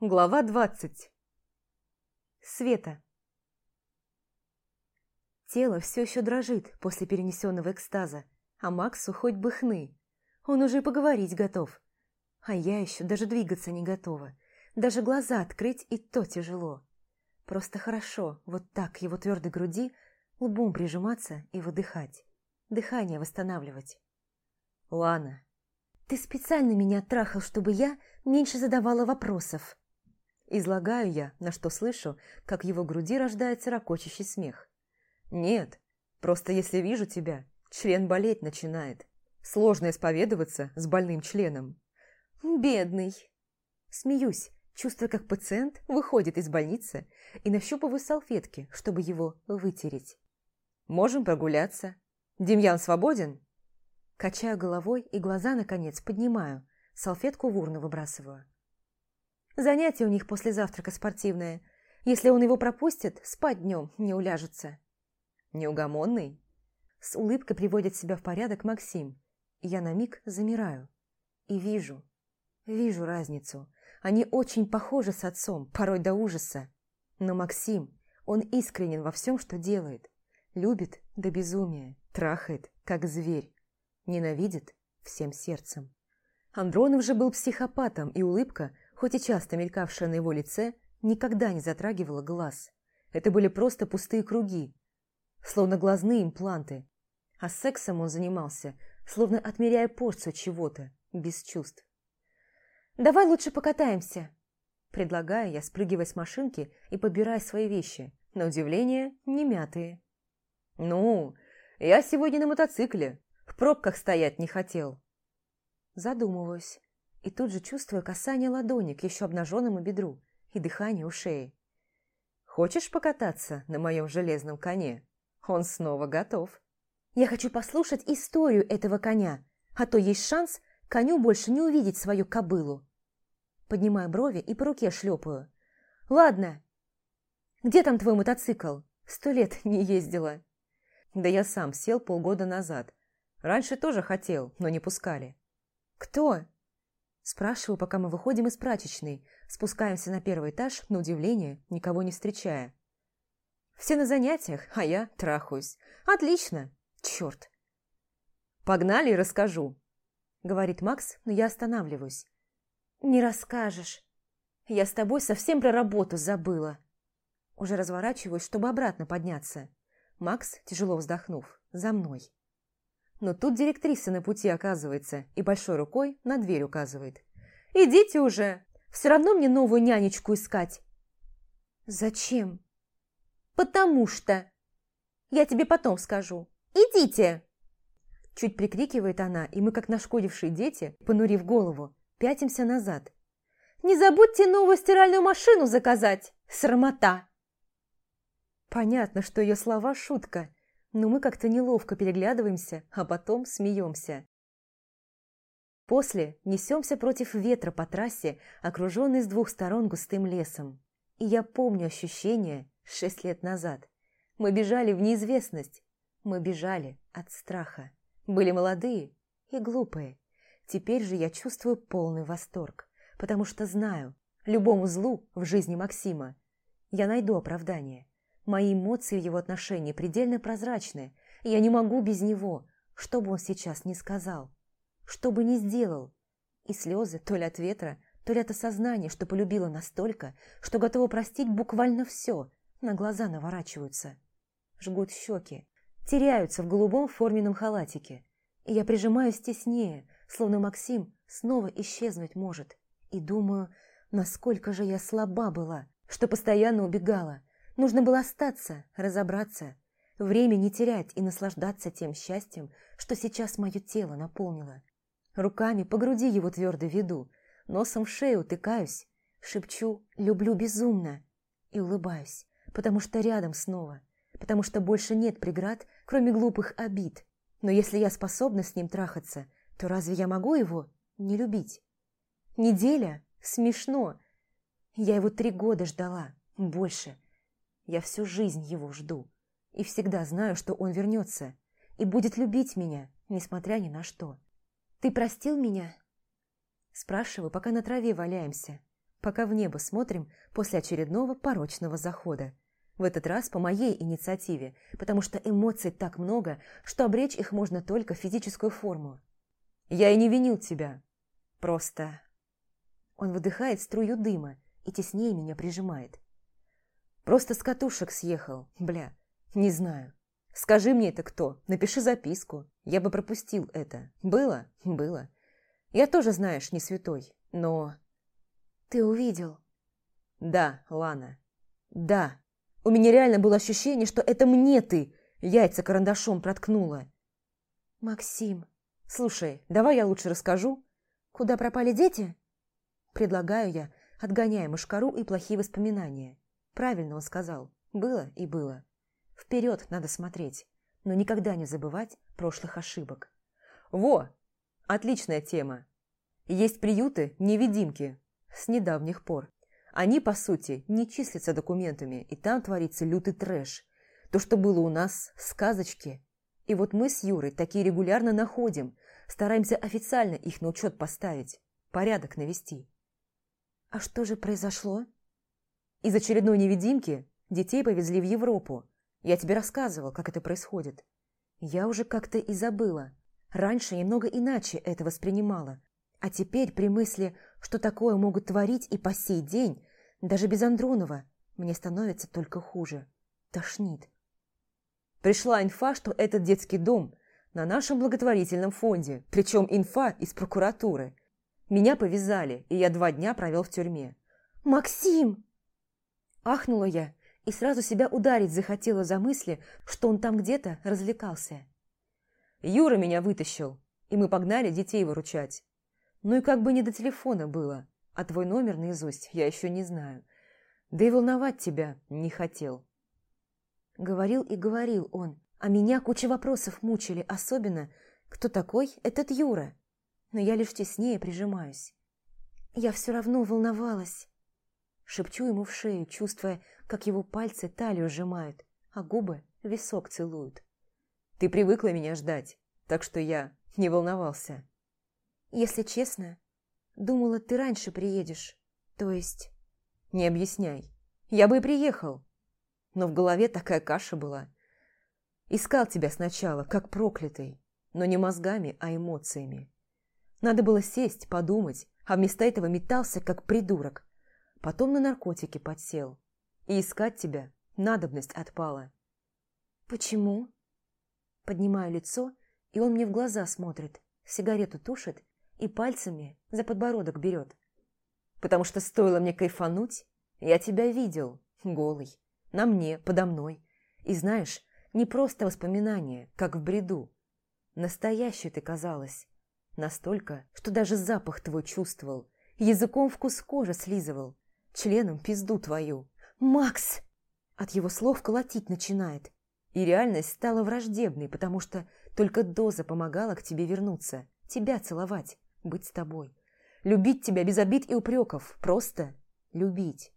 Глава двадцать. Света. Тело все еще дрожит после перенесенного экстаза, а Максу хоть бы хны. Он уже и поговорить готов. А я еще даже двигаться не готова. Даже глаза открыть и то тяжело. Просто хорошо вот так его твердой груди лбом прижиматься и выдыхать. Дыхание восстанавливать. Лана. Ты специально меня трахал, чтобы я меньше задавала вопросов. Излагаю я, на что слышу, как его груди рождается ракочащий смех. «Нет, просто если вижу тебя, член болеть начинает. Сложно исповедоваться с больным членом». «Бедный!» Смеюсь, чувствуя, как пациент выходит из больницы и нащупываю салфетки, чтобы его вытереть. «Можем прогуляться. Демьян свободен?» Качаю головой и глаза, наконец, поднимаю, салфетку в урну выбрасываю. Занятие у них после завтрака спортивное. Если он его пропустит, спать днем не уляжется. Неугомонный? С улыбкой приводит себя в порядок Максим. Я на миг замираю. И вижу, вижу разницу. Они очень похожи с отцом, порой до ужаса. Но Максим, он искренен во всем, что делает. Любит до безумия, трахает, как зверь. Ненавидит всем сердцем. Андронов же был психопатом, и улыбка – хоть и часто мелькавшая на его лице, никогда не затрагивала глаз. Это были просто пустые круги, словно глазные импланты. А сексом он занимался, словно отмеряя порцию чего-то, без чувств. «Давай лучше покатаемся», предлагая я, спрыгивая с машинки и подбирая свои вещи, на удивление, не мятые. «Ну, я сегодня на мотоцикле, в пробках стоять не хотел». Задумываюсь и тут же чувствую касание ладони к еще обнаженному бедру и дыхание у шеи. «Хочешь покататься на моем железном коне? Он снова готов». «Я хочу послушать историю этого коня, а то есть шанс коню больше не увидеть свою кобылу». Поднимаю брови и по руке шлепаю. «Ладно. Где там твой мотоцикл? Сто лет не ездила». «Да я сам сел полгода назад. Раньше тоже хотел, но не пускали». «Кто?» Спрашиваю, пока мы выходим из прачечной, спускаемся на первый этаж, на удивление, никого не встречая. Все на занятиях, а я трахаюсь. Отлично! Черт! Погнали расскажу, говорит Макс, но я останавливаюсь. Не расскажешь. Я с тобой совсем про работу забыла. Уже разворачиваюсь, чтобы обратно подняться. Макс, тяжело вздохнув, за мной. Но тут директриса на пути оказывается и большой рукой на дверь указывает. «Идите уже! Все равно мне новую нянечку искать!» «Зачем?» «Потому что!» «Я тебе потом скажу. Идите!» Чуть прикрикивает она, и мы, как нашкодившие дети, понурив голову, пятимся назад. «Не забудьте новую стиральную машину заказать! Срамота!» Понятно, что ее слова – шутка, но мы как-то неловко переглядываемся, а потом смеемся. После несемся против ветра по трассе, окруженной с двух сторон густым лесом. И я помню ощущение шесть лет назад. Мы бежали в неизвестность. Мы бежали от страха. Были молодые и глупые. Теперь же я чувствую полный восторг, потому что знаю, любому злу в жизни Максима я найду оправдание. Мои эмоции в его отношении предельно прозрачны, я не могу без него, что бы он сейчас ни сказал, что бы ни сделал. И слезы то ли от ветра, то ли от осознания, что полюбила настолько, что готова простить буквально все, на глаза наворачиваются. Жгут щеки, теряются в голубом форменном халатике. И я прижимаюсь теснее, словно Максим снова исчезнуть может. И думаю, насколько же я слаба была, что постоянно убегала, Нужно было остаться, разобраться, время не терять и наслаждаться тем счастьем, что сейчас мое тело наполнило. Руками по груди его твердо веду, носом в шею утыкаюсь, шепчу «люблю безумно» и улыбаюсь, потому что рядом снова, потому что больше нет преград, кроме глупых обид. Но если я способна с ним трахаться, то разве я могу его не любить? Неделя? Смешно. Я его три года ждала, больше – я всю жизнь его жду. И всегда знаю, что он вернется. И будет любить меня, несмотря ни на что. Ты простил меня? Спрашиваю, пока на траве валяемся. пока в небо смотрим после очередного порочного захода. В этот раз по моей инициативе, потому что эмоций так много, что обречь их можно только в физическую форму. Я и не винил тебя. Просто... Он выдыхает струю дыма и теснее меня прижимает. Просто с катушек съехал, бля, не знаю. Скажи мне это кто, напиши записку. Я бы пропустил это. Было? Было. Я тоже, знаешь, не святой, но... Ты увидел? Да, Лана. Да. У меня реально было ощущение, что это мне ты яйца карандашом проткнула. Максим. Слушай, давай я лучше расскажу. Куда пропали дети? Предлагаю я, отгоняя мышкару и плохие воспоминания. Правильно он сказал. Было и было. Вперед надо смотреть, но никогда не забывать прошлых ошибок. Во! Отличная тема. Есть приюты-невидимки с недавних пор. Они, по сути, не числятся документами, и там творится лютый трэш. То, что было у нас, сказочки. И вот мы с Юрой такие регулярно находим, стараемся официально их на учет поставить, порядок навести. А что же произошло? Из очередной невидимки детей повезли в Европу, я тебе рассказывал, как это происходит. Я уже как-то и забыла. Раньше немного иначе это воспринимала. А теперь при мысли, что такое могут творить и по сей день, даже без Андронова, мне становится только хуже. Тошнит. Пришла инфа, что этот детский дом на нашем благотворительном фонде, причем инфа из прокуратуры. Меня повязали, и я два дня провел в тюрьме. «Максим!» Ахнула я и сразу себя ударить захотела за мысли, что он там где-то развлекался. Юра меня вытащил, и мы погнали детей выручать. Ну и как бы не до телефона было, а твой номер наизусть я еще не знаю. Да и волновать тебя не хотел. Говорил и говорил он, а меня куча вопросов мучили, особенно, кто такой этот Юра. Но я лишь теснее прижимаюсь. Я все равно волновалась. Шепчу ему в шею, чувствуя, как его пальцы талию сжимают, а губы висок целуют. Ты привыкла меня ждать, так что я не волновался. Если честно, думала, ты раньше приедешь. То есть... Не объясняй. Я бы и приехал. Но в голове такая каша была. Искал тебя сначала, как проклятый, но не мозгами, а эмоциями. Надо было сесть, подумать, а вместо этого метался, как придурок. Потом на наркотики подсел. И искать тебя надобность отпала. Почему? Поднимаю лицо, и он мне в глаза смотрит, сигарету тушит и пальцами за подбородок берет. Потому что стоило мне кайфануть, я тебя видел, голый, на мне, подо мной. И знаешь, не просто воспоминание, как в бреду. Настоящей ты казалась. Настолько, что даже запах твой чувствовал, языком вкус кожи слизывал, членом пизду твою. «Макс!» От его слов колотить начинает. И реальность стала враждебной, потому что только доза помогала к тебе вернуться, тебя целовать, быть с тобой. Любить тебя без обид и упреков, просто любить.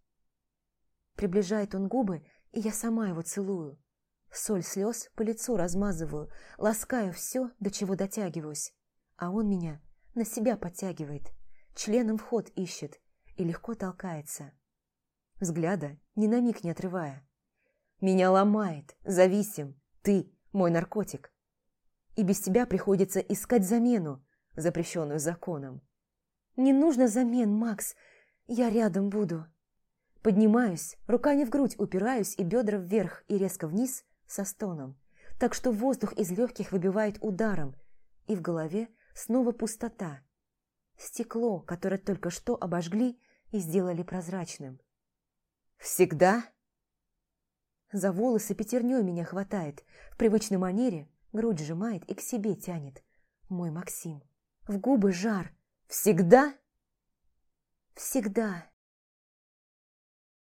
Приближает он губы, и я сама его целую. Соль слез по лицу размазываю, ласкаю все, до чего дотягиваюсь. А он меня на себя подтягивает, членом вход ищет и легко толкается взгляда ни на миг не отрывая. Меня ломает, зависим, ты мой наркотик. И без тебя приходится искать замену, запрещенную законом. Не нужно замен, Макс, я рядом буду. Поднимаюсь, руками в грудь упираюсь и бедра вверх и резко вниз со стоном, так что воздух из легких выбивает ударом, и в голове снова пустота. Стекло, которое только что обожгли и сделали прозрачным. «Всегда?» За волосы пятерней меня хватает, в привычной манере грудь сжимает и к себе тянет. Мой Максим. В губы жар. «Всегда?» «Всегда!»